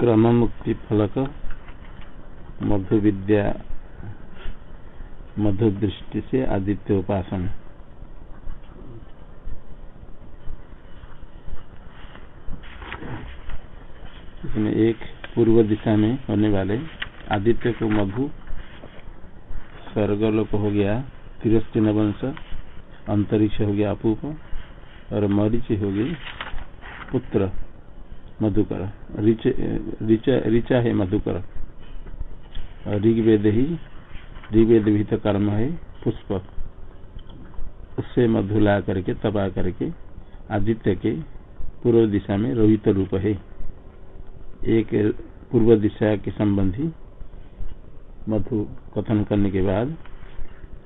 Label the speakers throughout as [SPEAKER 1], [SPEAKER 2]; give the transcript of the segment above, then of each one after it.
[SPEAKER 1] क्रम मुक्ति फलक मधु विद्या मधु दृष्टि से आदित्य उपासन इसमें एक पूर्व दिशा में होने वाले आदित्य को मधु स्वर्गलोक हो गया तिरस्तीन नवंश, अंतरिक्ष हो गया अपूप, और मरीच हो गई पुत्र। मधुकर। ऋचा है मधुकर। ऋग्वेद ही, ऋग्वेद भी तो कर्म है, पुष्प। उससे मधु ला करके, तपा करके, आदित्य के पूर्व दिशा में रोहित रूप है। एक पूर्व दिशा के संबंधी मधु कथन करने के बाद,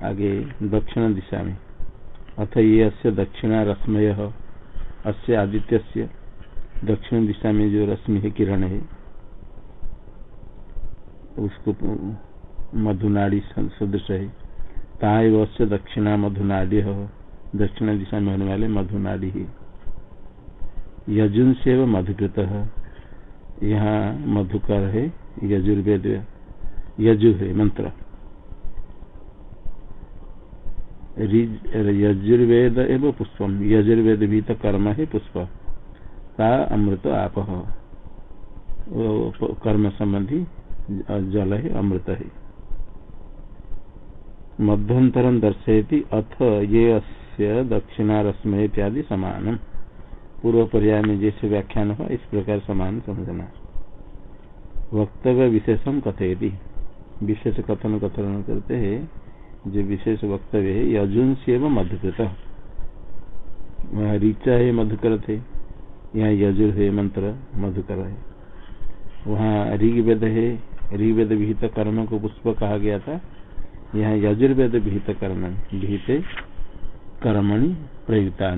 [SPEAKER 1] आगे दक्षिण दिशा में, अथ ये अस्य दक्षिणा रश्मय अस्य आदित्य दक्षिण दिशा में जो रश्मि है, किरण है, उसको मधुनाड़ी सदृश है। ताएव अस्य दक्षिणा मधुनाड़ी दक्षिण दिशा में होने वाले मधुनाड़ी ही। यजुन से मधुकृत यहाँ मधुकर है, यजुर्वेद यजु है, मंत्र। यजुर्वेद एवं पुष्पम। यजुर्वेद भी तो कर्म है पुष्प। का अमृत आप कर्म संबंधी जल है अमृत है। मध्यांतरम दर्शयती अथ ये अस्य दक्षिणारश्म इत्यादि समानम। पूर्व पर्याय में जैसे व्याख्यान हुआ, इस प्रकार समान समझना। वक्तव्य विशेषम कथयती। विशेष कथन कथन करते हैं, जो विशेष वक्तव्य है यजुन से एवं मधुकृत। ऋचा है मधुकर थे यहाँ यजुर मंत्र, मधुकर है। वहाँ ऋग्वेद है। ऋग्वेद विहित कर्म को पुष्प कहा गया था। यहाँ यजुर्वेद विहित कर्म, विहित कर्मणि प्रयुक्ता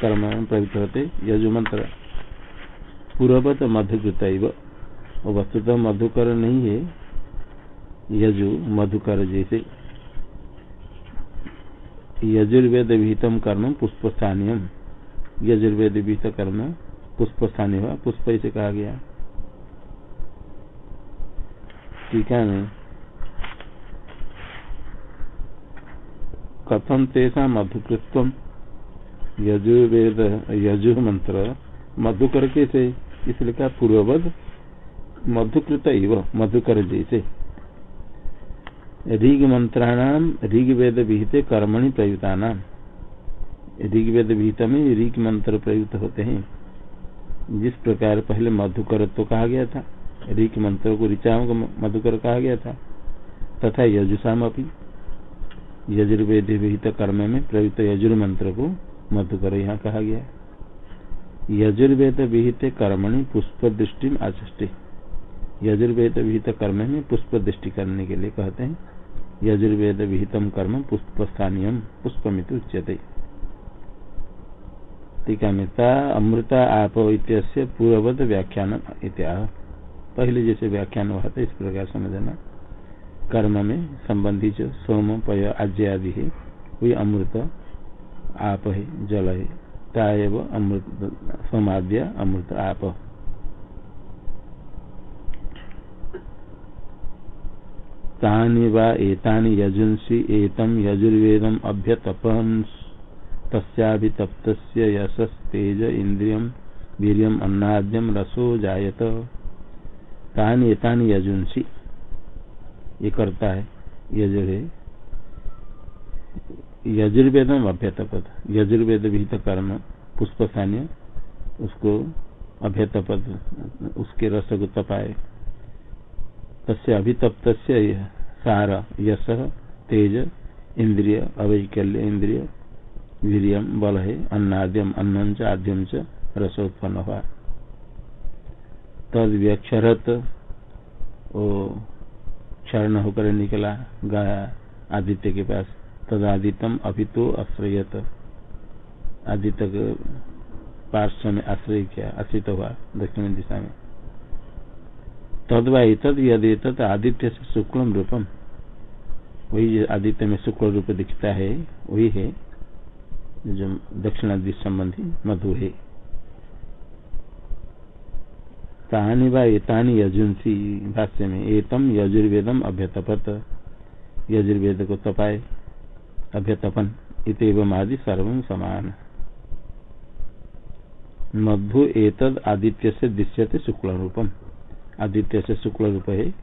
[SPEAKER 1] कर्म प्रयुक्त होते, यजु मंत्र। पूर्ववत मधुकृत वस्तुतः मधुकर नहीं है। यजु, मधुकर जैसे। यजुर्वेद विहितम कर्म पुष्प स्थानीय यजुर्वेद विहित कर्म पुष्प स्थानीय हुआ, पुष्प इसे कहा गया। टीका में कथम तेषा मधुकृत्व यजुर्वेद, यजु मंत्र, मधुकर के से इसलिए कहा पूर्ववध मधुकृत मधुकर जैसे। ऋग मंत्राणाम, ऋग्वेद विहित कर्मणि प्रयुक्ता नाम ऋग्वेद विहित में ऋग मंत्र प्रयुक्त होते हैं। जिस प्रकार पहले मधुकर तो कहा गया था, ऋग मंत्र को ऋचाओं को मधुकर कहा गया था, तथा यजुषाम अपनी यजुर्वेद विहित कर्म में प्रयुक्त यजुर मंत्र को मधुकर यहाँ कहा गया यजुर्वेद विहित कर्मणि पुष्प दृष्टि आचष्टि। यजुर्वेद विहित कर्म में पुष्प दृष्टि करने के लिए कहते हैं, यजुर्वेद विहितम कर्म पुष्प स्थानीय पुष्पमित उच्यते। टीका में अमृता आप इत्यस्य पूर्ववत व्याख्यान इत्या पहले जैसे व्याख्यान हुआ था, इस प्रकार समझना। कर्म में संबंधी जो सोम, पय, आज्य आदि है, वही अमृत आप है, जल है। ताएव अमृत, सोमाद्य अमृत आप। तानि वा एतानि यजुंसि एतम यजुर्वेदम अभ्यतपन तस्याभितप्तस्य यशस्तेज इंद्रियम वीर्यम अन्नाद्यम रसो जायत। तानि एतानि यजुंसि। ये करता है, यजुर यजुर्वेदम अभ्यतपद। यजुर्वेद विहित कर्म पुष्प स्थानीय उसको अभ्यतपद, उसके रस को तपाए। तस्य अभितप्त सार, यश, तेज, इंद्रिय, अवैकल्य, इंद्रिय वीरियम बल है अन्नाद्यम, अन्नम च च रस उत्पन्न हुआ तद व्यक्षरत वो क्षरण होकर निकला गया आदित्य के पास। तद आदित्यम अभितो आश्रयत। आदित्य के पार्श्व में आश्रय किया आश्रित हुआ, दक्षिण दिशा में तदवा, तद यदि, तद आदित्य से शुक्लम रूपम, वही आदित्य में शुक्ल रूप दिखता है, वही है। जो दक्षिणादि संबंधी मधु है। तानी व एतानी यजुंसी भाष्य में, एतम यजुर्वेदम अभ्यतपत यजुर्वेद को तपाए अभ्यतपन इतम आदि सर्व समान। मधु एतद आदित्य से दृश्यते शुक्ल रूपम आदित्य से शुक्ल रूप है,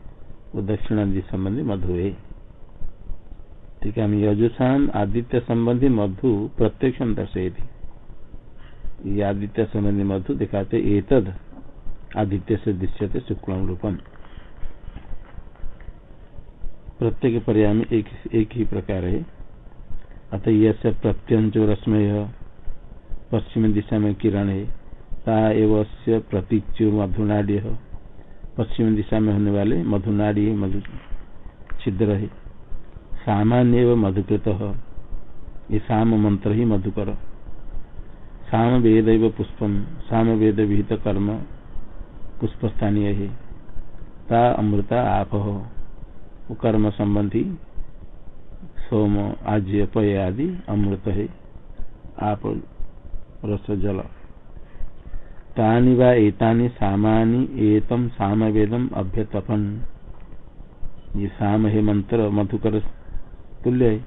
[SPEAKER 1] वो दक्षिणादि संबंधी मधु है। ठीक है यजुषाम आदित्य संबंधी मधु प्रत्यक्ष दर्शयती। ये आदित्य संबंधी मधु दिखाते, एतद आदित्य से दृश्यते शुक्ल रूपम। प्रत्येक पर्याय में एक एक ही प्रकार है। अतः यह प्रत्यंचो रश्मय, पश्चिम दिशा में किरण है, ता एवं प्रतीच्यो मधुनाड्य। पश्चिम दिशा में होने वाले मधुनाड़ी, मधु छिद्र है। सामान्य मधुकृत। ये साम मंत्र ही मधुकर। साम वेद पुष्पम साम वेद विहित कर्म पुष्प स्थानीय है। ता अमृता आप। हो कर्म संबंधी सोम, आज्य, पय आदि अमृत है। आप रस जल। तानि वा एतानि सामानि एतम साम वेदम अभ्यतपन। ये साम है मंत्र मधुकर तुल्य है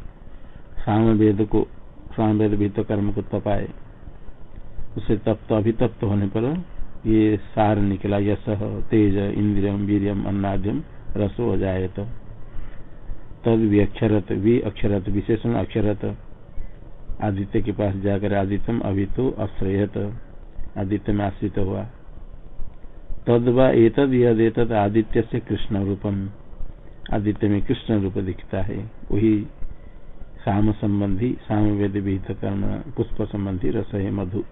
[SPEAKER 1] साम वेद को साम वेद भीत कर्म को तपाए उसे तप्त अभितप्त होने पर ये सार निकला, यश, तेज इंद्रियम वीरियम अन्नाद्यम रसो हो जाए तो। तद भी अक्षरत भी अक्षरत विशेषण अक्षरत। आदित्य के पास जाकर आदित्यम अभी तो अश्रयत आदित्य में आश्रित हुआ। तद एतद यद आदित्य से कृष्ण रूपम आदित्य में कृष्ण रूप दिखता है। वही साम संबंधी साम वेद विहित कर्म पुष्प संबंधी रस है मधु।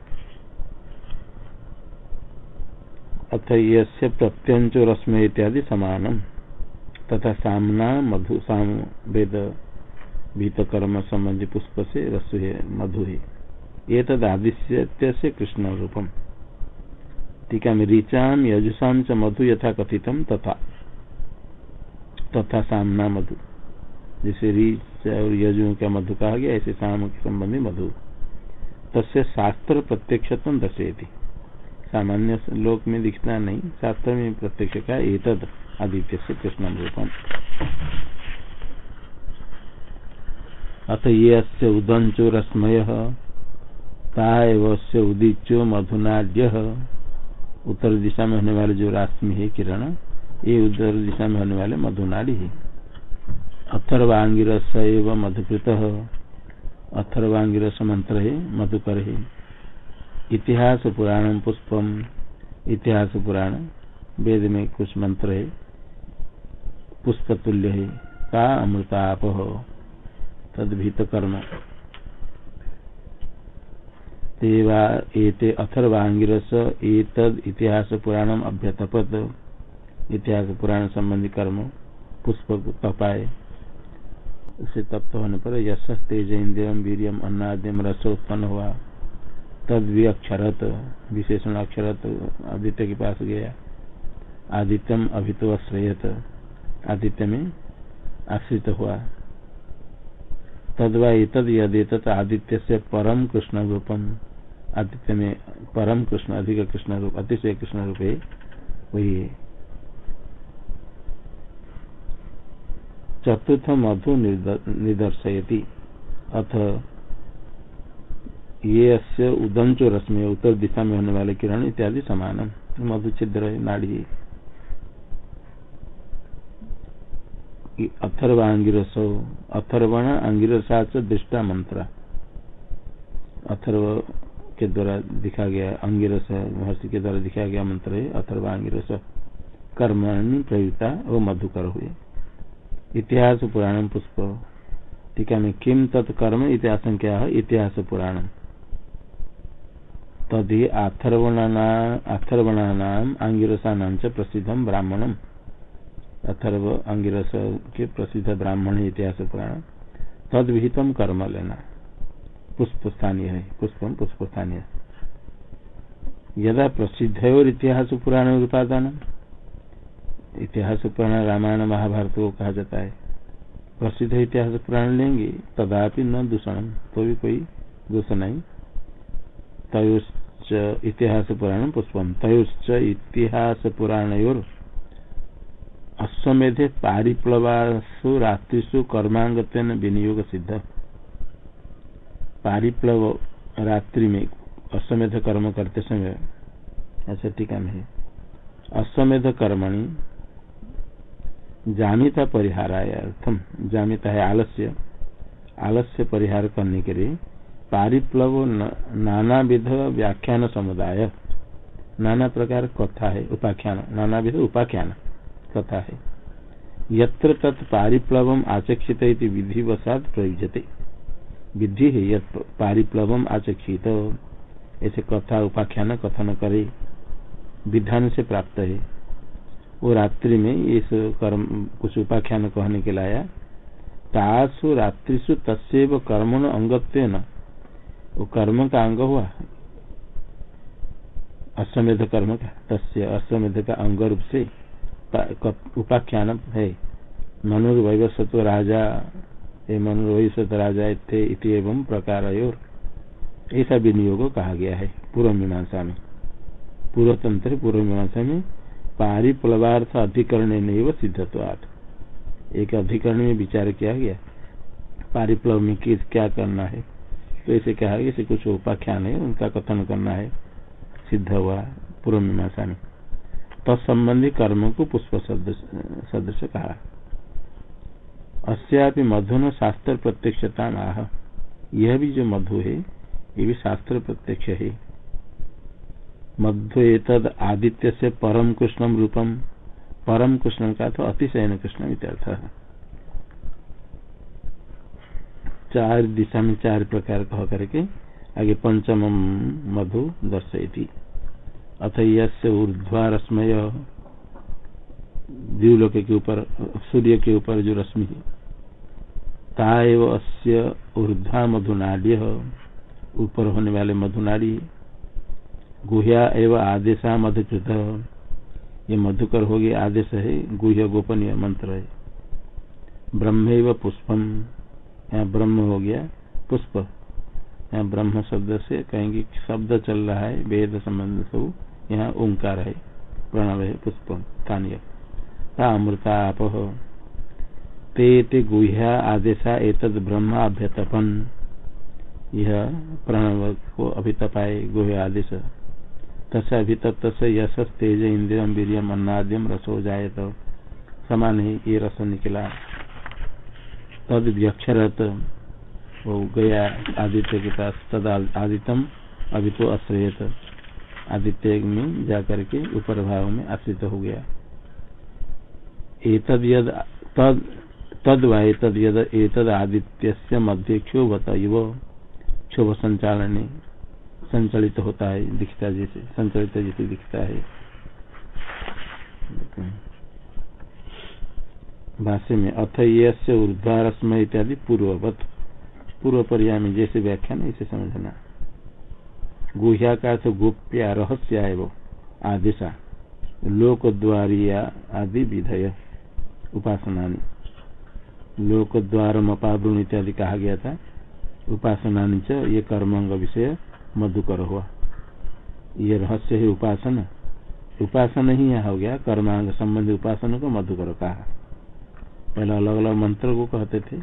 [SPEAKER 1] अथ ये प्रत्यंचो रश्म इत्यादि समानम। तथा सामना मधु साम वेद भीत कर्म संबंधी पुष्प से रस है, मधु है। ये तद आदित्य से कृष्ण रूपम। टीका में ऋचाम यजुषाम च मधु यथा कथितम तथा। तथा सामना मधु, जैसे रीच और यजु का मधु कहा गया ऐसे साम के संबंधी मधु। तस्य शास्त्र प्रत्यक्ष दर्शेती सामान्य लोक में दिखता नहीं, शास्त्र में प्रत्यक्ष का एतद आदित्य से कृष्ण रूपम। अथ ये अस्य उदंचो रश्मय उदीचो मधुनाड्य उत्तर दिशा में होने वाले जो राश्मि है किरण ये उधर दिशा में होने वाले मधुनाड़ी है। अथर्वांगिरस एवं मधुकृत। अथर्वांगिरस मंत्र है, मधुकर है। इतिहास पुराण पुष्पम। इतिहास पुराण, वेद में कुछ मंत्र है। पुष्प तुल्य है। का अमृताप हो। तद भीत कर्म एते अथर्वांगिरस एतद इतिहास पुराणम अभ्यतपत। इतिहास, पुराण संबंधी कर्म, पुष्प तपाए उसे तप्त होने पर यश, तेज, इंद्रियम, वीरियम, अन्नाद्यम, रस उत्पन्न हुआ। तद भी अक्षरत, विशेषण अक्षरत, आदित्य के पास गया। आदित्यम अभितो अश्रयत आदित्य में आश्रित हुआ। तदवा तद यदेत आदित्य से परम कृष्ण रूपम। आदित्य में परम कृष्ण, अधिक कृष्ण रूप, अतिशय कृष्ण रूप है वही है। चतुर्थ मधु निदर्शयति अथ ये अस्य उदंचो रश्मि उत्तर दिशा में होने वाले किरण इत्यादि समान मधु छिद्र नाड़ी। अथर्व आंगिरस अथर्वण आंगिरसा दृष्टा मंत्र। अथर्व के द्वारा दिखा गया, अंगिरस महर्षि के द्वारा दिखाया गया मंत्र है अथर्व आंगिरस कर्मणि प्रयुक्ता वो मधुकर हुए। इतिहास पुराण पुष्प। टीका में किम तत्कर्म इतिहास क्या है इतिहास पुराण। तभी आथर्वणा आंगिरसा नाम च प्रसिद्धम ब्राह्मणम। अथर्व अंगिरस के प्रसिद्ध ब्राह्मण इतिहास पुराण। तद विहितम कर्म लेना। पुष्प स्थानीय है पुष्पम पुष्प स्थानीय यदा प्रसिद्ध और इतिहास पुराण उत्पादन इतिहास पुराण रामायण महाभारत को कहा जाता है। प्रसिद्ध इतिहास पुराण लेंगे, तदापि न दूषण तो भी कोई दोष नहीं। तय इतिहास पुराण पुष्पम, तयोश्च इतिहास पुराणयोर। अश्वमेधे पारिप्लवासु रात्रिषु कर्मांगतेन विनियोग सिद्ध। पारिप्लव रात्रि में अश्वमेध कर्म करते समय, ऐसा टीका नहीं अश्वमेध कर्मणि जामिता परिहाराय अर्थम। जामिता है आलस्य। आलस्य परिहार करने के लिए पारिप्लव नाना विध व्याख्यान समुदाय। नाना प्रकार कथा है, उपाख्यान। नाना विध उपाख्यान कथा है। यत्र तत् पारिप्लव आचक्षित विधिवशात प्रयुजते विधि है यत पारिप्लव आचक्षित। ऐसे कथा, उपाख्यान कथन करे। विधान से प्राप्त है। वो रात्रि में इस कर्म, कुछ उपाख्यान कहने के लाया, तासु रात्रिशु तस्व कर्मण अंगत्व न वो कर्म का अंग हुआ। अश्वमेध कर्म का, तस्य अश्वमेध का अंग रूप से उपाख्यान है। मनुर्वैवस्वत राजा ये मनुर्वैवस्वत राजा थे एवं प्रकार ऐसा विनियोग कहा गया है, पूर्व मीमांसा में। पूर्व तंत्र पूर्व मीमांसा में पारिप्लवार्थ अधिकरण नहीं सिद्धत्वात्। एक अधिकरण में विचार किया गया, पारिप्लव में किस क्या करना है? तो ऐसे कहा इसे कुछ उपाख्यान है, उनका कथन करना है। सिद्ध हुआ, पूर्व मीमांसा में। तत्संबंधी कर्म को पुष्प सदृश कहा। अस्यापि मधुन शास्त्र प्रत्यक्षता आह यह भी जो मधु है, ये भी शास्त्र प्रत्यक्ष है। मध्य एतद आदित्य से परम कृष्णम रूपम परम कृष्ण का तो अतिशयन कृष्ण इत्यर्थ। चार दिशा में चार प्रकार कह करके आगे पंचम मधु दर्शयती। अथ यसे ऊर्ध्वारश्मय द्व्यूलोक के ऊपर, सूर्य के ऊपर जो रश्मि ताव अस्य ऊर्ध्वा मधुनाड्य ऊपर होने वाले मधुनाड़ी गुह्या एवं आदेशा मधुकृत। ये मधुकर हो गया आदेश है, गुह्य गोपनीय मंत्र है। ब्रह्म पुष्पम। यहाँ ब्रह्म हो गया पुष्प। यहाँ ब्रह्म शब्द से कहेंगे शब्द चल रहा है, वेद संबंध सब यहाँ ओंकार है, प्रणव है, पुष्प स्थानीय अमृताप ते ते गुह्या आदेशा एतद ब्रह्म अभ्यतपन। यह प्रणव को अभितपाए गुह्य आदेश। तथा अभितप्त से यश तेज इंद्रियम वीरियम अन्नाद्यम रसो जाए तो समान ही ये रस निकला तद व्यक्षरत वो गया आदित्य के पास तद आदित्यम अभी तो अश्रेयत आदित्य में जाकर के ऊपर भाव में आश्रित हो गया। एतद यद तद तद व एतद यद एतद आदित्य मध्य क्षोभत युव क्षोभ संचालन संचलित होता है, दिखता जैसे, संचलित जैसे दिखता है। भाष्य में, अथ ये ऊर्धारस्म इत्यादि पूर्ववत। पूर्व पर्याय में जैसे व्याख्यान इसे समझना। गुह्या का तो गोप्य रहस्य है वो आदेशा। लोक द्वारिया आदि विधय। उपासना लोक द्वार मपावृण इत्यादि कहा गया था। उपासना च ये कर्मांग विषय। मधुकर हुआ। ये रहस्य है उपासना। उपासना ही यहाँ हो गया। कर्मांग संबंधी उपासना को मधुकर कहा। पहले अलग अलग मंत्र को कहते थे।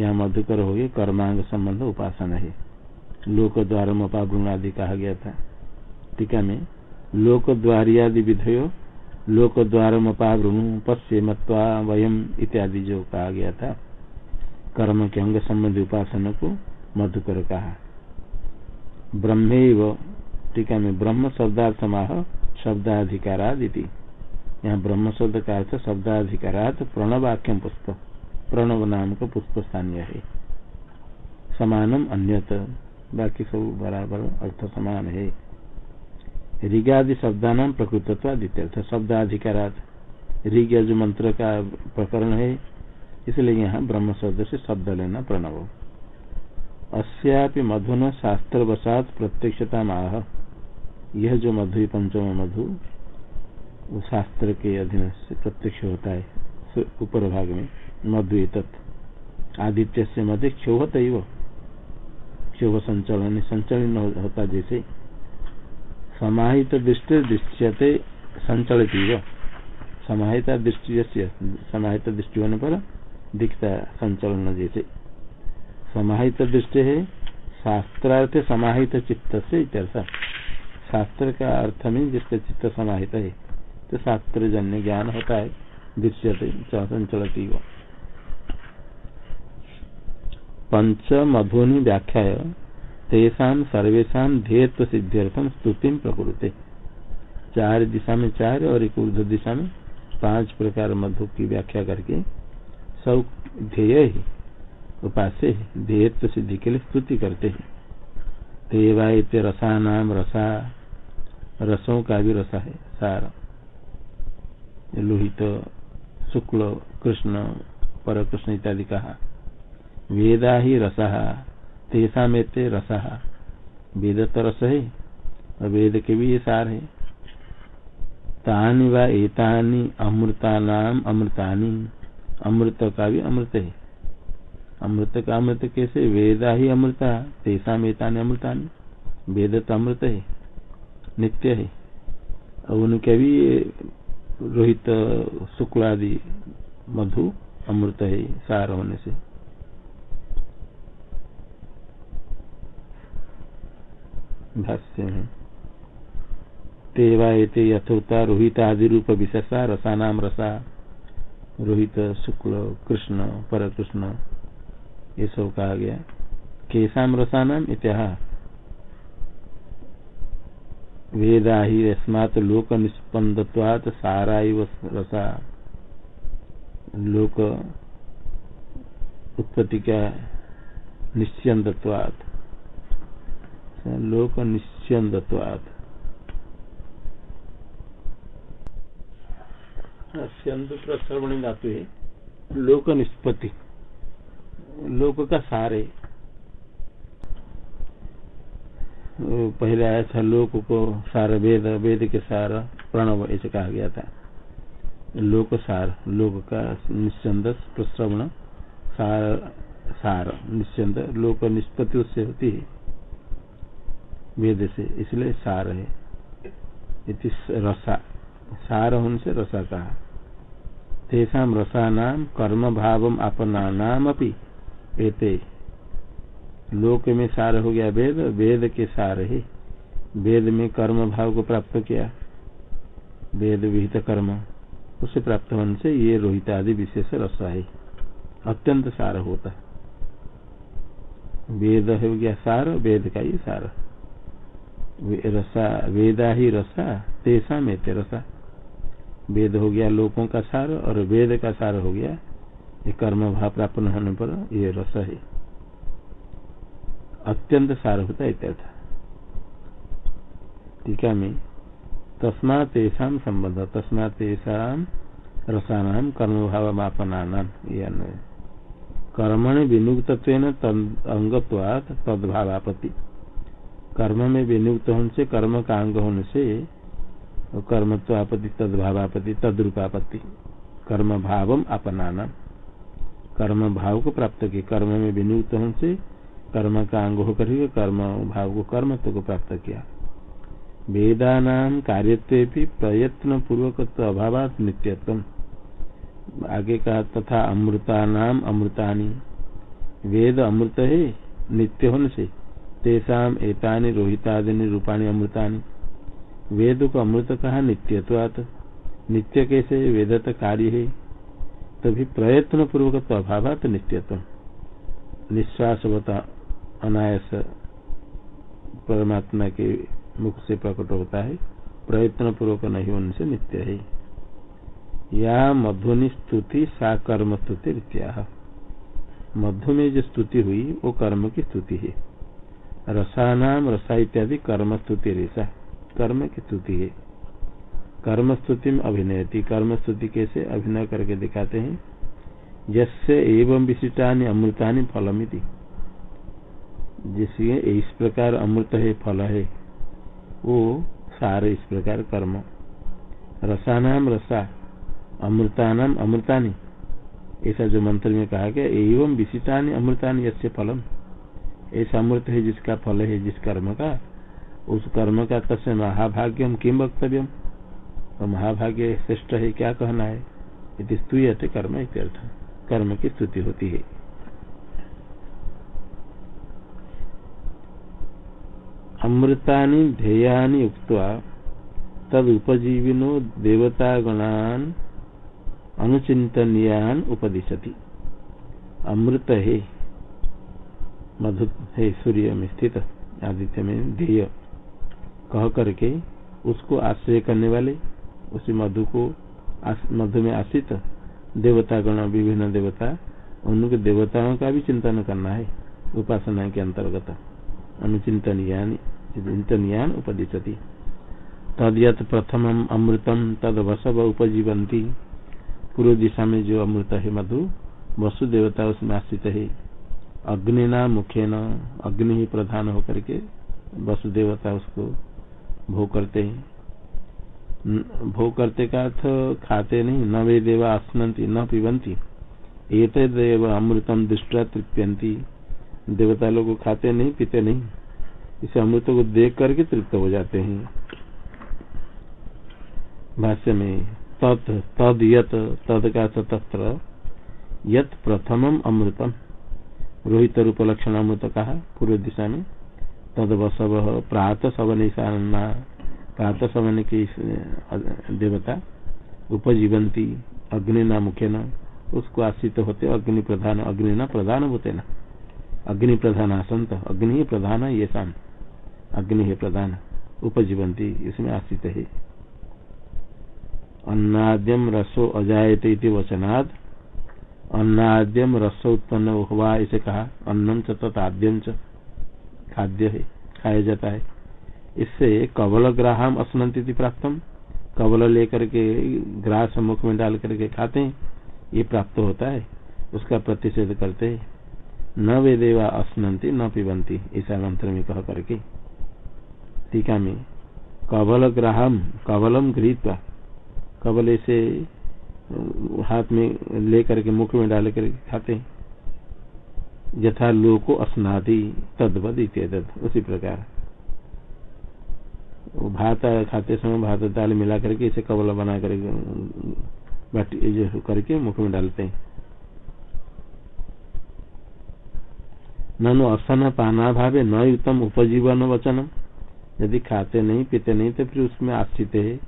[SPEAKER 1] यहाँ मधुकर हो गए कर्मांग संबंध उपासना है। लोक द्वार मपावृण आदि कहा गया था। टीका में। लोक द्वार आदि विधयो, लोक द्वार मपावृणु पश्य मत्वा वयम इत्यादि जो कहा गया था। कर्म के अंग संबंधी उपासना को मधुकर कहा। ब्रह्म टीका में ब्रह्म शब्दार्थ माह यहाँ ब्रह्म शब्द का अर्थ शब्दाधिकारात प्रणवाक्यम पुष्प, प्रणव नाम का पुष्प स्थानीय है। समानम अन्यत, बाकी सब बराबर अर्थ समान है। ऋगादि शब्दान प्रकृतत्वादित्यर्थ शब्दाधिकारात। ऋग जो मंत्र का प्रकरण है, इसलिए यहाँ ब्रह्म शब्द से शब्द लेना प्रणव। अस्यापि मधुन शास्त्र वसात प्रत्यक्षता माह यह जो मधु पंचम मधु, वो शास्त्र के अधीन से प्रत्यक्ष होता है ऊपर भाग में, मधु तत् आदित्य से मध्य क्षोभत ही क्षोभ संचलन संचलन होता जैसे। समाहित दृष्टि, दृश्यते संचलित समाहित दृष्टि समाहित दृष्टि होने पर दिखता संचलन जैसे। समाहित दृष्टि है शास्त्रार्थ समाहित चित्त से शास्त्र का अर्थ में जिसका चित्त समाहित है तो शास्त्र जन्य ज्ञान होता है दृश्य संचलती पंच मधुनि व्याख्या तेषा सर्वेशा ध्येयत्व सिद्ध्यर्थम स्तुति प्रकृति चार दिशा में चार और एक ऊर्ध दिशा में पाँच प्रकार मधु की व्याख्या करके सब ध्येय ही। उपास्य ध्येयत्व सिद्धि के लिए स्तुति करते हैं। देवायत रसा नाम रसा, रसों का भी रसा है, सार। लोहित, शुक्ल, कृष्ण पर कृष्ण इत्यादि कहा। वेदा ही रसा तेसा में ते रसा। वेद तो रस है, और वेद के भी ये सार है। तानी व एतानी अमृता नाम अमृतानी। अमृत का भी अमृत है। अमृत का अमृत कैसे? वेदा ही अमृता तेसा में एतानी अमृतानी। वेद तो अमृत है, नित्य है। और उनके भी रोहित शुक्लादि मधु अमृत है, सार होने से। भाष्य यथोक्ता रोहित आदि रूप विशेषा, रसानाम रसा, रोहित, शुक्ल, कृष्ण पर कृष्ण ये सब कहा गया। केशाम रसानाम इत्या वेदा ही अस्मात् लोक निष्पन्दत्वात् सारा रसा। लोक उत्पत्ति का निश्चंदत्वात् लोक निश्चंदत्वात् प्रश्रवणी धातु है लोक निष्पत्ति लोक का सारे पहले आया था लोक को सार, वेद वेद के सार, प्रणव, ऐसे कहा गया था। लोक सार, लोक का निश्चंद प्रश्रवण सार सार, निश्चंद, लोक निष्पत्ति उससे होती है। वेद से, इसलिए सार है। इति रसा, सार होने से रसा कहा। तेषा रसा नाम कर्म भाव अपना नाम अपनी एते। लोक में सार हो गया वेद वेद के सार है। वेद में कर्म भाव को प्राप्त किया। वेद विहित कर्म, उसे प्राप्त होने से ये रोहित आदि विशेष रसा है। अत्यंत सार होता वेद हो गया सार, वेद का ही सार। रसा, वेदा ही रसा तेसा में ते रसा। वेद हो गया लोकों का सार और वेद का सार हो गया ये कर्म भाव प्राप्त होने पर ये रस है। अत्यंत सार होता है। टीका में तस्मा तेषा संबंध तस्मा तेषा रसानाम कर्म भाव मापना कर्मण विनुक्त अंगत्वात तदभावापति कर्म में विनुक्त होने से, कर्म का अंग होने से कर्म तो आपत्ति तदभावापति तद्रूपापत्ति कर्म भाव अपनाना कर्म भाव को प्राप्त किया। कर्म में विनुक्त होने से कर्म का अंग होकर कर्म भाव को कर्मत्व को प्राप्त किया। वेदा कार्यत्व प्रयत्न पूर्वक अभाव नित्यत्व आगे कहा, तथा अमृता नाम अमृतानी। वेद अमृत है, नित्य होने से। तेसाम एतानी रोहितादि रूपाणी अमृतानी। वेद को अमृत कहा, नित्यत्वात। नित्य कैसे? वेदत कार्य है। तभी प्रयत्न पूर्वक तो अभाव नित्यत्व। निश्वासवता, अनायास परमात्मा के मुख से प्रकट होता है प्रयत्न पूर्वक नहीं होने से नित्य है। या मधुनि स्तुति सा कर्म स्तुति इत्या मधु में जो स्तुति हुई, वो कर्म की स्तुति है। रसानाम, रसा इत्यादि कर्म स्तुति रेसा, कर्म की स्तुति है। कर्म स्तुति में अभिनय थी कर्म स्तुति कैसे? अभिनय करके दिखाते हैं। जैसे एवं विशिष्टानी अमृतानी फलमिति। जिसके इस प्रकार अमृत है, फल है, वो सारे इस प्रकार कर्म। रसानाम रसा, अमृतानाम अमृतानी। ऐसा जो मंत्र में कहा गया, एवं विशिष्टानी अमृतानी यसे फलम। ऐसा अमृत है जिसका फल है, जिस कर्म का। उस कर्म का तस्य महाभाग्यम किम वक्तव्यम? तो महाभाग्य श्रेष्ठ है, क्या कहना है? यदि स्तूयते कर्म इत्यर्थ कर्म की स्तुति होती है। अमृतानि ध्येयानि उक्त्वा तद उपजीविनो देवतागणान अनुचिंतनियान उपदिशति। अमृत है, मधु है, सूर्य में स्थित आदित्य में ध्येय। कह करके उसको आश्रय करने वाले उसी मधु को मधु में आश्रित देवता गण विभिन्न देवता, उनके देवताओं का भी चिंतन करना है, उपासना के अंतर्गत। अनुचिंतनियान चिंतनियान उपदिशति। तद यत प्रथम अमृतम तद वसव उपजीवंती पूर्व दिशा में जो अमृत है मधु, वसु देवता उसमें आश्रित है। अग्नि न मुख्य न अग्नि ही प्रधान होकर के वसुदेवता उसको भोग करते हैं। भोग करते का अर्थ खाते नहीं, न वे देवा स्नती न पिबंती एक देव अमृतम दृष्टा तृप्यंती देवता लोग खाते नहीं, पीते नहीं। इसे अमृत को देख करके तृप्त हो जाते हैं। भाष्य में, तत्, तद यत, तद का तत्र, यत प्रथम अमृतम। रोहित रूप लक्षण अमृत कहा, पूर्व दिशा में तद वसव प्रात सवन प्रात सवन की देवता, उपजीवंती अग्नि न मुखे न उसको आश्रित होते, अग्नि प्रधान अग्नि न प्रधान होते न अग्नि प्रधान संत अग्नि ही प्रधान ये शाम। अग्नि है प्रधान, उपजीवंती, इसमें आश्रित है। अन्नाद्यम रसो अजायते वचनाद अन्नाद्यम रस उत्पन्न हुआ, इसे कहा, अन्नम च तथाद्यम च। खाद्य है, खाया जाता है। इससे कवल ग्राहम असनंति प्राप्त कवल लेकर के, ग्रास मुख में डाल करके खाते हैं, ये प्राप्त होता है, उसका प्रतिषेध करते हैं। न वे देवा असनंती न पिबंती ऐसा मंत्र में कह करके। टीका में कवल ग्राहम कवलम गृहत्वा कवल से हाथ में लेकर के, मुख में डाल करके खाते हैं। यथा लोको स्नादि तद्वद इत्याद उसी प्रकार। भात खाते समय भात दाल मिला करके इसे कबल बना करके जो करके मुख में डालते हैं। ननु असन पाना भावे न उत्तम उपजीवन वचनम। यदि खाते नहीं, पीते नहीं तो फिर उसमें आश्रित है।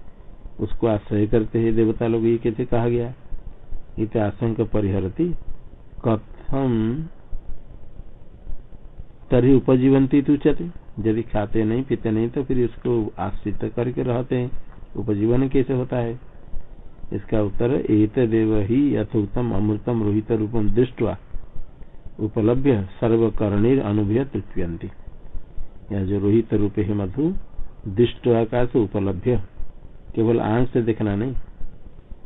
[SPEAKER 1] उसको आश्रय करते हैं, देवता लोग, ये कहते कहा गया? इत आशंक परिहरती। कथम तरी उपजीवंती उच्चते यदि खाते नहीं, पीते नहीं तो फिर उसको आश्रित करके रहते हैं। उपजीवन कैसे होता है? इसका उत्तर एक देव ही यथोत्तम अमृतम रोहित रूपम दृष्टवा उपलब्ध सर्वकर्णीर अनुभव तृप्यंती या जो रोहित रूप है मधु, दृष्ट का उपलब्ध केवल आँख से देखना नहीं,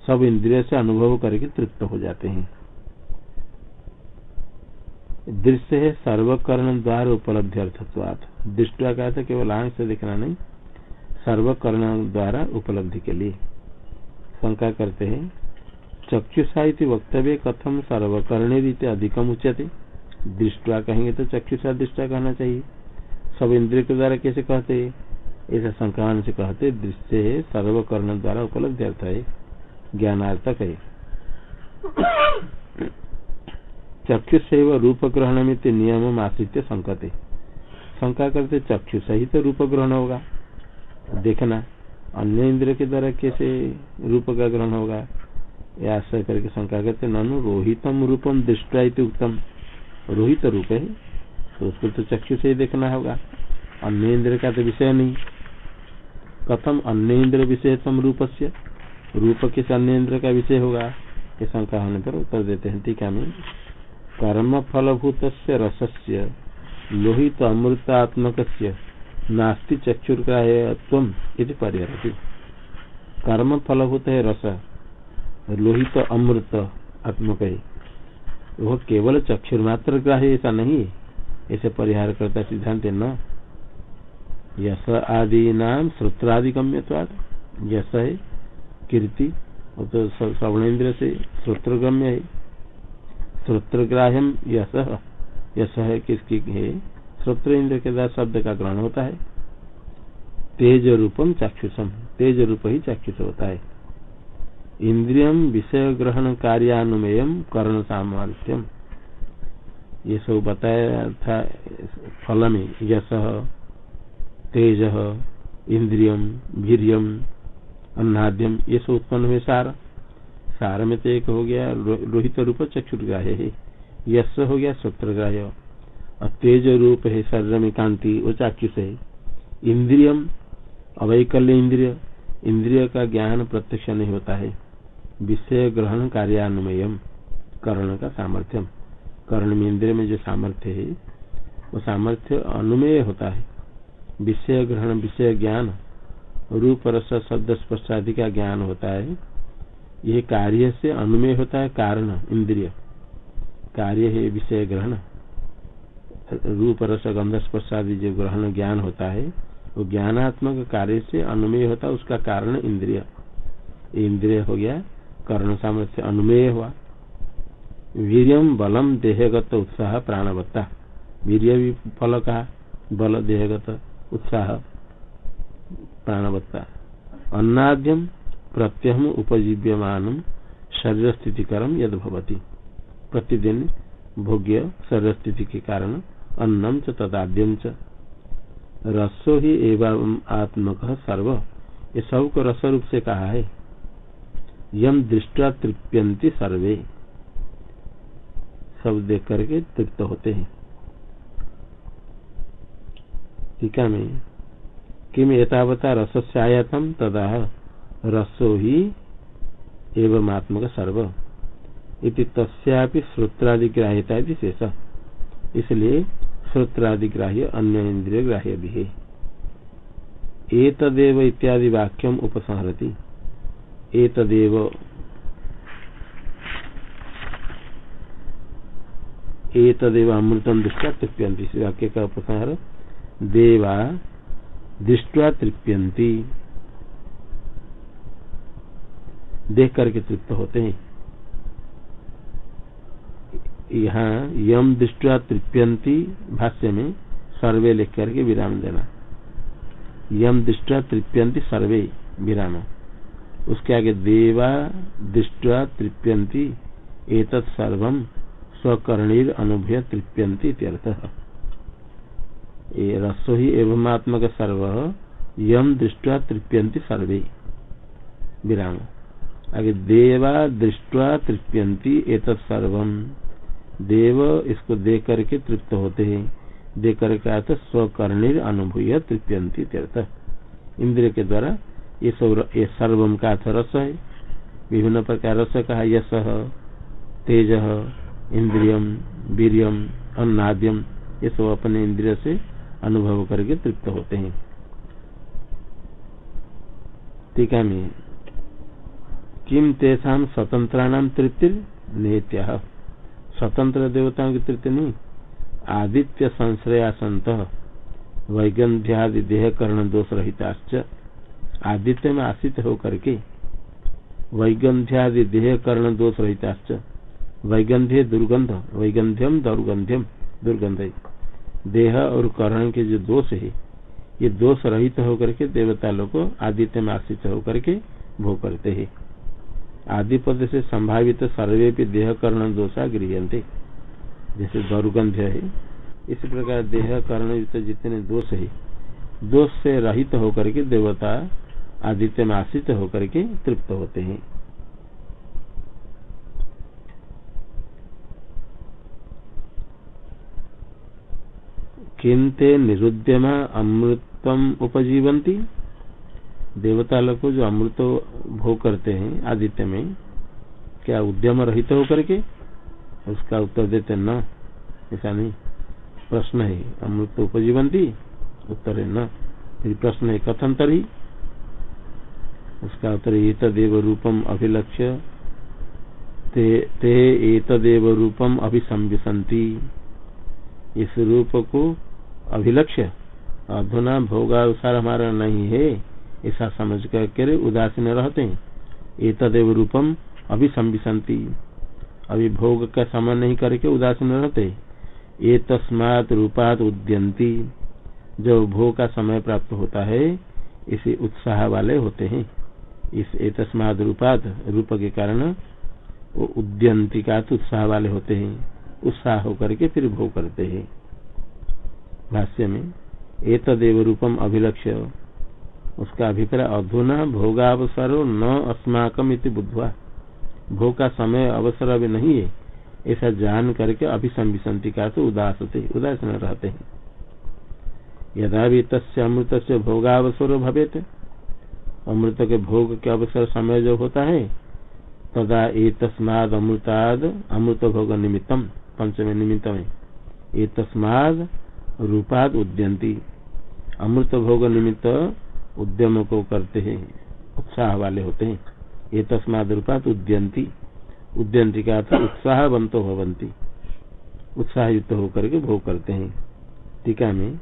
[SPEAKER 1] सब इंद्रिय से अनुभव करके तृप्त हो जाते हैं। दृश्य है सर्वकर्ण द्वारा उपलब्धि अर्थत्वात दृष्टि का था, केवल आँख से देखना नहीं सर्वकर्ण द्वारा उपलब्धि के लिए। शंका करते हैं, चक्षुषा वक्तव्य कथम सर्वकर्ण रीति अधिकम उच्यते? दृष्टवा कहेंगे तो चक्षुषा दृष्टा कहना चाहिए। सब इंद्रिय के द्वारा कैसे कहते ऐसा संक्रांत से कहते दृश्य है सर्वकर्ण द्वारा उपलब्ध अर्थ है, ज्ञानार्थक है। चक्षुष रूप ग्रहण में नियम आश्रित संकते। शंका करते चक्षु सहित तो रूप ग्रहण होगा देखना अन्य इंद्र के द्वारा कैसे रूप का ग्रहण होगा यह आश्रय करके शंका करते ननु रोहितम रूपम दृष्टा उत्तम रोहित रूप है तो उसको तो चक्षु से ही देखना होगा। अन्य इंद्र का तो विषय नहीं। कथम अन्य इंद्र विषय तम रूप से रूप के अन्य इंद्र का विषय होगा? ये शंका होने पर उत्तर देते हैं। टीका में कर्म फलभूत रस से लोहित अमृतात्मक नास्ति चक्षुर्ग्राह्यत्व परिहरती कर्म फलभूत है रस, लोहित अमृत आत्मक। वह केवल चक्षुर्मात्र ग्राह्य ऐसा नहीं, ऐसे परिहार करता सिद्धांत न। यश आदि नाम श्रोत्रादि गम्यवाद यश है, कीर्ति, वो तो श्रवणेन्द्र से श्रोत्रगम्य है। श्रोत्रग्राह्यम यश। यश किसकी? है श्रोत्र इंद्र के द्वारा शब्द का ग्रहण होता है। तेज रूपम चाक्षुषम तेज रूप ही चाक्षुष होता है। इंद्रियम विषय ग्रहण कार्यानुमेय कर्ण सामर्थ्यम ये सब बताया था फल में। यश, तेज इंद्रियम वीरियम अन्नाद्यम ये सब उत्पन्न हुए सार। सार में तो एक हो गया रोहित रूप चक्षुर्ग्राह्य है। यश हो गया सूत्रग्राह्य और तेज रूप है शरीर में कांति वो चाक्षुष है। इंद्रियम, अवैकल्य इंद्रिय इंद्रिय का ज्ञान प्रत्यक्ष नहीं होता है। विषय ग्रहण कार्यान्वय कर्ण का सामर्थ्यम। कर्ण में इंद्रिय में जो सामर्थ्य है, वो सामर्थ्य अनुमेय होता है। विषय ग्रहण, विषय ज्ञान, रूप, रस, शब्द स्पर्श आदि का ज्ञान होता है। यह कार्य से अनुमेय होता है कारण, इंद्रिय। कार्य है विषय ग्रहण। रूप, रस, गंध, स्पर्श आदि जो ग्रहण ज्ञान होता है, वो ज्ञानात्मक कार्य से अनुमेय होता है, उसका कारण इंद्रिय। इंद्रिय हो गया, कर्ण सामर्थ्य अनुमेय हुआ। वीरियम बलम देहगत उत्साह प्राणवत्ता। वीर्य भी फल का बल देहगत उत्साह प्राणवत्ता। अन्नाद्यम प्रत्यहम उपजीव्यमान शरीर स्थितिकरम यद भवती प्रतिदिन भोग्य शरीर स्थिति के कारण अन्नम च तदाद्यम च। रसो ही एवं आत्मक सर्व। ये सबको रस रूप से कहा है यम दृष्टा तृप्यंती सर्वे। सब देख करके तृप्त होते हैं। टीका में, किम एतावता रस से आयातम तदा? रसो ही एवं आत्मक सर्व। इति तस्यापि श्रोत्रादिग्राह्यता शेष। इसलिए श्रोत्रादिग्राह्य अन्य इंद्रिय ग्राह्य भी है एतदेव इत्यादि वाक्यम उपसंहरती। एतदेव एतदेव अमृतम दृष्टा तृप्यंती इस वाक्य का उपसंहार। देवा दृष्टवा तृप्यंती देख करके तृप्त होते हैं। यहाँ यम दृष्टवा तृप्यंती भाष्य में सर्वे लिख करके विराम देना। यम दृष्टवा तृप्यंती सर्वे विराम। उसके आगे देवा दृष्टवा तृप्यंती एतत् सर्वम स्वकर्णीर अनुभूय तृप्यंती रसो ही एवं आत्मक सर्व, यम दृष्टवा तृप्यंती सर्वे। विराम। आगे देवा दृष्टवा तृप्यंती एतत् सर्वम। देव इसको देख करके तृप्त होते हैं। देख करके आता स्वकर्णीर अनुभूय तृप्यंती तीर्थ इंद्रिय के द्वारा ये सब ये सर्वम का अर्थ रस है। विभिन्न प्रकार रस का यश, तेज, इंद्रियम, वीरियम, अन्नाद्यम, ये सब अपने इंद्रिय से अनुभव करके तृप्त होते हैं। टीका में किम तेषा स्वतंत्राणाम तृप्ति नेत्या। स्वतंत्र देवताओं की तृप्ति नहीं, आदित्य संश्रया संत वैगंध्यादि देह कर्ण दोष रहिताश्च आदित्य में आश्रित होकर के वैगंध्यादि देह कर्ण दोष रहिताश्च वैगंध्य दुर्गंध वैगंध्यम दुर्गंध्यम दुर्गंध देह और कर्ण के जो दोष है, ये दोष रहित होकर के देवता लोग आदित्य में आश्रित होकर के भोग करते हैं। आदि पद से संभावित सर्वे देह कर्ण दोषा गृहते जैसे दुर्गंध्य है। इसी प्रकार देह कर्ण युक्त जितने दोष है, दोष से रहित होकर के देवता आदित्य में आश्रित होकर के तृप्त होते हैं। किंते निरुद्यमा अमृतम उपजीवंती देवता लोग जो अमृत भोग करते हैं आदित्य में क्या उद्यम रहित होकर के? उसका उत्तर देते न ऐसा नहीं। प्रश्न है अमृत उपजीवंती? उत्तर है न. फिर प्रश्न है कथन तरी? उसका उत्तर एतदेव रूपम अभिलक्ष्य। ते, ते एतदेव रूपम अभिसंविशंति। इस रूप को अभिलक्ष्य। अधुना भोगानुसार हमारा नहीं है। ऐसा समझ कर उदासीन रहते हैं। ये तदेव रूपम अभी संविशंति अभी भोग का समय नहीं करके उदासीन रहते। ये तस्मात रूपात उद्यंती। जब भोग का समय प्राप्त होता है, इसी उत्साह वाले होते हैं। इस एतस्माद रूपात, रूप के कारण वो उद्यंती का उत्साह वाले होते हैं। उत्साह होकर के फिर भोग करते हैं। भाष्य में, एतदेव रूपम अभिलक्ष्य। उसका अभिप्राय, अधुना भोगावसर न अस्माकम इति बुद्धवा। भोग का समय अवसर अभी नहीं है, ऐसा जान करके अभिसंविसंति का तो उदास उदासीन रहते हैं। यदा भी तस्य अमृत से भोगावसर भवे अमृत के भोग के अवसर समय जो होता है, तदा ए तस्माद अमृताद अमृत भोग निमित्तम, पंचम निमित्त में ए तस्माद रूपाद उद्यंती अमृत भोग निमित्त उद्यम को करते हैं, उत्साह वाले होते हैं। ये तस्माद रूपात उद्यंती उद्यंती का अर्थ उत्साहवंतो भवंती उत्साह युक्त होकर के भोग करते हैं। टीका में,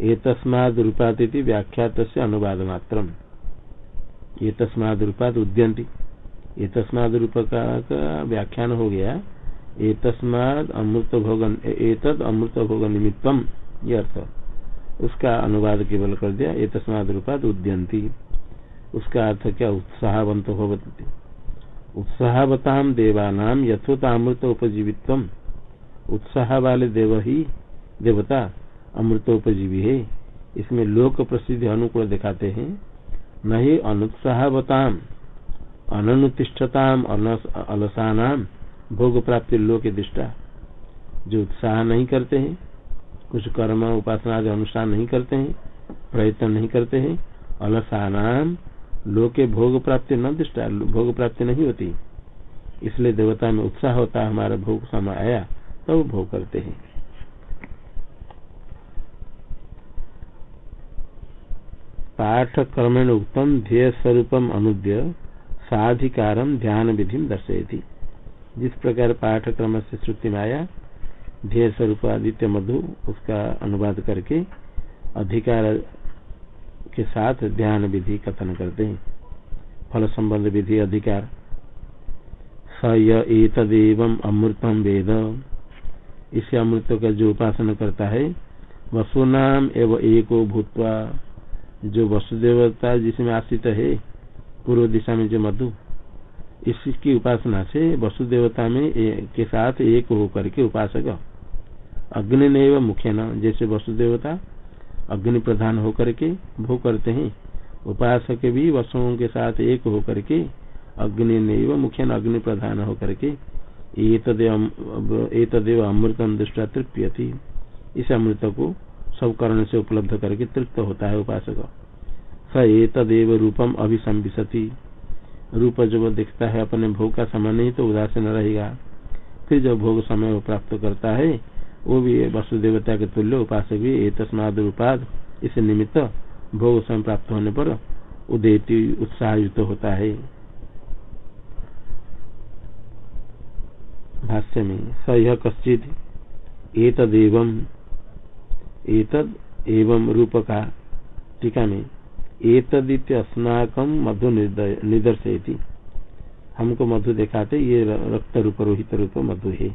[SPEAKER 1] ये तस्माद रूपात व्याख्यात से अनुवाद मात्र ये तस्माद रूपात उद्यंती ये तस्माद रूप का व्याख्यान हो गया। ये तस्माद अमृत भोगन एतद अमृत भोग निमित्तम ये अर्थ। उसका अनुवाद केवल कर दिया ये तस्माद रूपात उद्यंती उसका अर्थ क्या? उत्साहवंत होती उत्साहवताम देवानाम यथोतामृत उपजीवित्व। उत्साह वाले देव ही देवता अमृतोपजीवी है। इसमें लोक प्रसिद्धि अनुकूल दिखाते हैं। नहीं अनुत्साहवताम अनुतिष्ठताम अलसानाम भोग प्राप्ति लोक दृष्टा। जो उत्साह नहीं करते हैं कुछ कर्म उपासना आदि अनुष्ठान नहीं करते हैं, प्रयत्न नहीं करते हैं, अलसानाम, लोके भोग प्राप्ति न दृष्टा, भोग प्राप्ति नहीं होती। इसलिए देवता में उत्साह होता है, हमारा भोग समय आया, तब तो भोग करते हैं। पाठ क्रमेण उत्तम ध्येय स्वरूपम अनुद्य साधिकारम ध्यान विधि दर्शयती। जिस प्रकार पाठक्रम से श्रुति में आया ध्येय स्वरूप आदित्य मधु उसका अनुवाद करके अधिकार के साथ ध्यान विधि कथन करते हैं। फल संबंध विधि अधिकार। स यदेव अमृतम वेद। इस अमृत का जो उपासना करता है, वसुनाम एवं एको भूतवा, जो वसुदेवता जिसमें आश्रित है, पूर्व दिशा में जो मधु इसकी उपासना से वसुदेवता में के साथ एक होकर के उपासक। अग्नि ने व मुख्य न, जैसे वसुदेवता अग्नि प्रधान होकर के भोग करते हैं। उपासक भी वसुओं के साथ एक होकर के अग्नि ने व मुख्य अग्नि प्रधान होकर के तदेव अमृतम दृष्टा तृप्यति। इस अमृत को सब कर्ण से उपलब्ध करके तृप्त होता है उपासक। स एतदेव रूपम अभिसंविशति। रूप जब देखता है, अपने भोग का समय नहीं तो उदासीन रहेगा। फिर जब भोग समय प्राप्त करता है वो भी वसुदेवता के तुल्य उपासक भी ए तस्माद रूपाद। इस निमित्त भोग समय प्राप्त होने पर उदयती उत्साह युक्त होता है। भाष्य में, स यह कश्चित एतदेव एतद एवं रूप का टीका में एतदित अस्नाकम मधु निदर्शयती। हमको मधु दिखाते ये रक्त रूप रोहित रूप मधु है।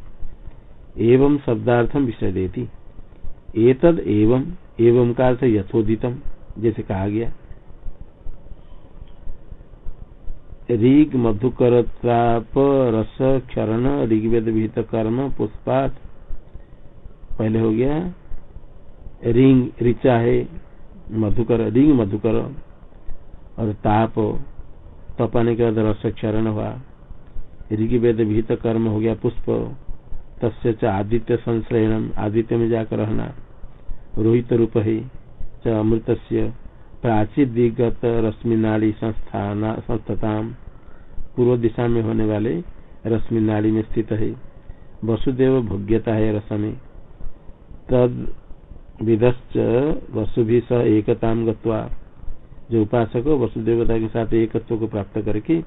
[SPEAKER 1] एवं शब्दार्थम विषय देती एतद एवं एवं का अर्थ यथोदितम जैसे कहा गया। ऋग मधुकर ताप रस क्षरण ऋग्वेद विहित कर्म पुष्पात, पहले हो गया। रिंग ऋचा है, मधुकर रिंग मधुकर, और ताप तपाने के बाद रस क्षरण हुआ। ऋग्वेद भीत कर्म हो गया, पुष्प। तस्य च आदित्य संश्रयण आदित्य में जाकर रहना रोहित रूप है च अमृत प्राची दिगत रश्मिनाड़ी संस्थान संस्थता पूर्व दिशा में होने वाले रश्मिनाड़ी में स्थित है वसुदेव भोग्यता है रस में तद विधश्च वसु भी सह एकता गत्वा, जो उपासक हो वसुदेवता के साथ एकत्व को प्राप्त करके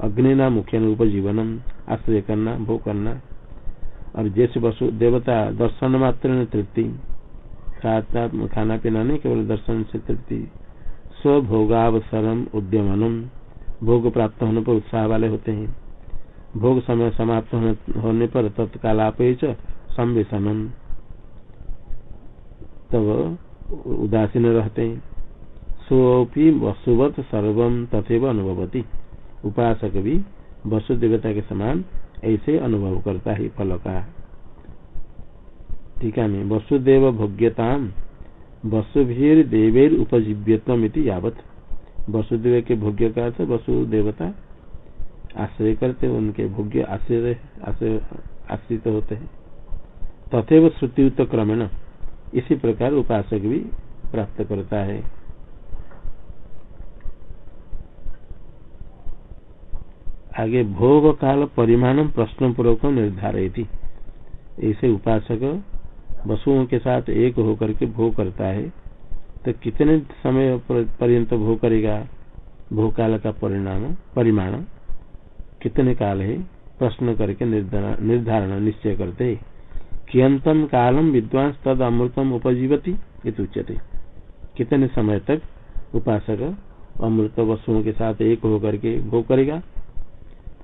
[SPEAKER 1] अग्नि ना मुख्य रूप जीवनम, आश्रय करना, भोग करना और जैसे वसु देवता दर्शन मात्र तृप्ति। खाना पीना नहीं, केवल दर्शन से तृप्ति। स्वभोगावसरम उद्यमनम। भोग प्राप्त होने पर उत्साह वाले होते हैं। भोग समय समाप्त होने पर तत्काल आप संवेशनम तब उदासीन रहते हैं। सोपी वसुवत सर्व तथेव अनुभवती। उपासक भी वसु देवता के समान ऐसे अनुभव करता है फल का। ठीक है वसुदेव भोग्यता वसुभीर देवेर उपजीव्यतम यावत। वसुदेव के भोग्य का अर्थ वसुदेवता। आश्रय करते, उनके भोग्य आश्रय आश्रित होते हैं। तथे श्रुतियुक्त क्रमेण, इसी प्रकार उपासक भी प्राप्त करता है। आगे भोग काल परिमाण प्रश्न पूर्वक निर्धारित ऐसे उपासक वसुओं के साथ एक होकर के भोग करता है तो कितने समय पर्यंत भोग करेगा? भोग काल का परिणाम, परिमाण कितने काल है? प्रश्न करके निर्धारण निश्चय करते है। कियंतम कालम विद्वांस तद अमृतम उपजीवती उच्यते। कितने समय तक उपासक अमृत वसुओं के साथ एक होकर के भोग करेगा?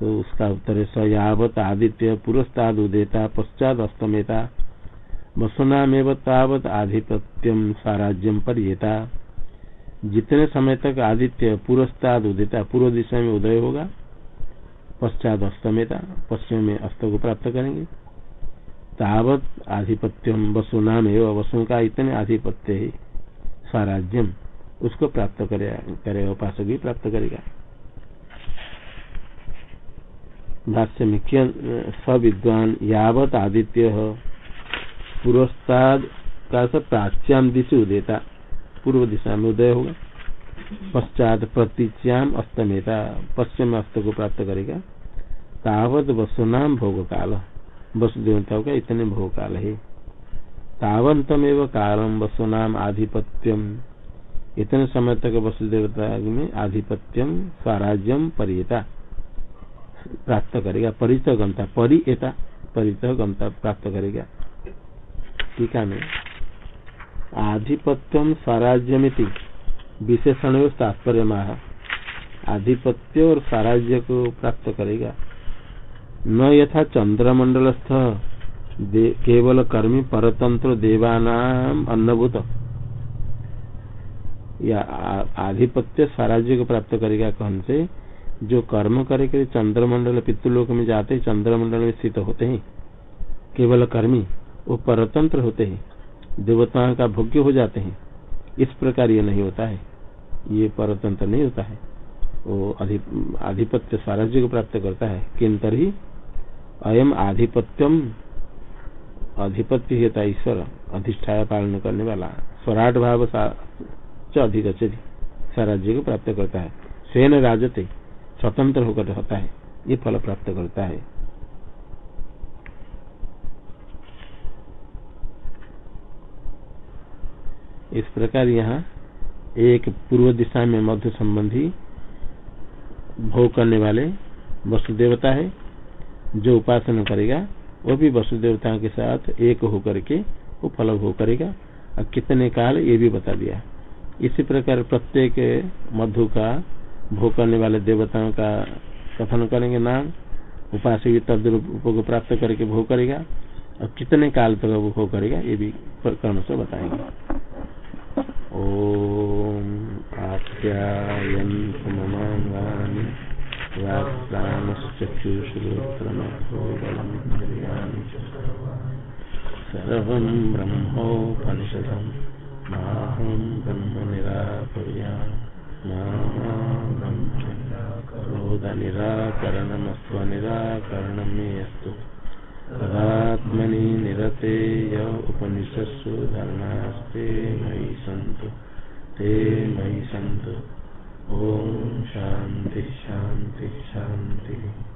[SPEAKER 1] तो उसका उत्तर है सयावत आदित्य पुरस्ताद उदेता पश्चात अस्तमेता वसुनामेव तावत आधिपत्यम साराज्यम पर जितने समय तक आदित्य पुरस्ताद उदयता पूर्व दिशा में उदय होगा, पश्चात अस्तमेता पश्चिम में अस्त को प्राप्त करेंगे। तावत आधिपत्यम वसु नाम एवं वसु का इतने आधिपत्य है स्वराज्यम उसको प्राप्त करेगा, उपासक भी प्राप्त करेगा। भाष्य में सविद्वान यावत आदित्य। पूर्वस्ताद का सब प्राच्याम दिशा उदेता। पूर्व दिशा में उदय होगा पश्चात प्रतीच्याम अस्तमेता पश्चिम अस्त को प्राप्त करेगा। तावत वसुनाम भोग काल वसु देवताओं का इतने भोग काल है। तावंतमेव कालम वसुनाम आधिपत्यम। इतने समय तक वसु देवता में आधिपत्यम, स्वराज्यम परियता। प्राप्त करेगा परित गमता परियता परित गमता प्राप्त करेगा। टीका में आधिपत्यम स्वराज्यमिति विशेषण तात्पर्य आधिपत्य और स्वराज्य को प्राप्त करेगा। न यथा चंद्रमंडलस्थ केवल कर्मी परतंत्र देवानाम अन्नभूत। या आधिपत्य स्वराज्य को प्राप्त करेगा कौन से? जो कर्म करके चंद्रमंडल पितृलोक में जाते चंद्रमंडल में स्थित होते हैं। केवल कर्मी, वो परतंत्र होते हैं देवताओं का भोग्य हो जाते हैं। इस प्रकार ये नहीं होता है। ये परतंत्र नहीं होता है। वो आधिपत्य स्वराज्य को प्राप्त करता है। किंतर ही अयम आधिपत्यम अधिपत्य होता ईश्वर, अधिष्ठाया पालन करने वाला, स्वराट भाव अधिक स्वराज्य को प्राप्त करता है। स्वयं राजते। स्वतंत्र होकर होता है, ये फल प्राप्त करता है। इस प्रकार यहाँ एक पूर्व दिशा में मध्य संबंधी भोग करने वाले वसुदेवता है, जो उपासना करेगा, वो भी वसुदेवता के साथ एक होकर के वो फल भोग करेगा। और कितने काल, ये भी बता दिया। इसी प्रकार प्रत्येक मधु का भोग करने वाले देवताओं का कथन करेंगे नाम। उपास को प्राप्त करके भोग करेगा। और कितने काल तक वो भोग करेगा, ये भी कर्म से बताएँगे। ब्रह्मोपनिषदं माहं ब्रह्म निराकुर्या सर्वदा निराकरणम निराकरण अनिराकरणम मे निरते य उपनिषत्सु धर्मास्ते मयि सन्तु। ते मयि सन्तु। ओम शांति शांति शांति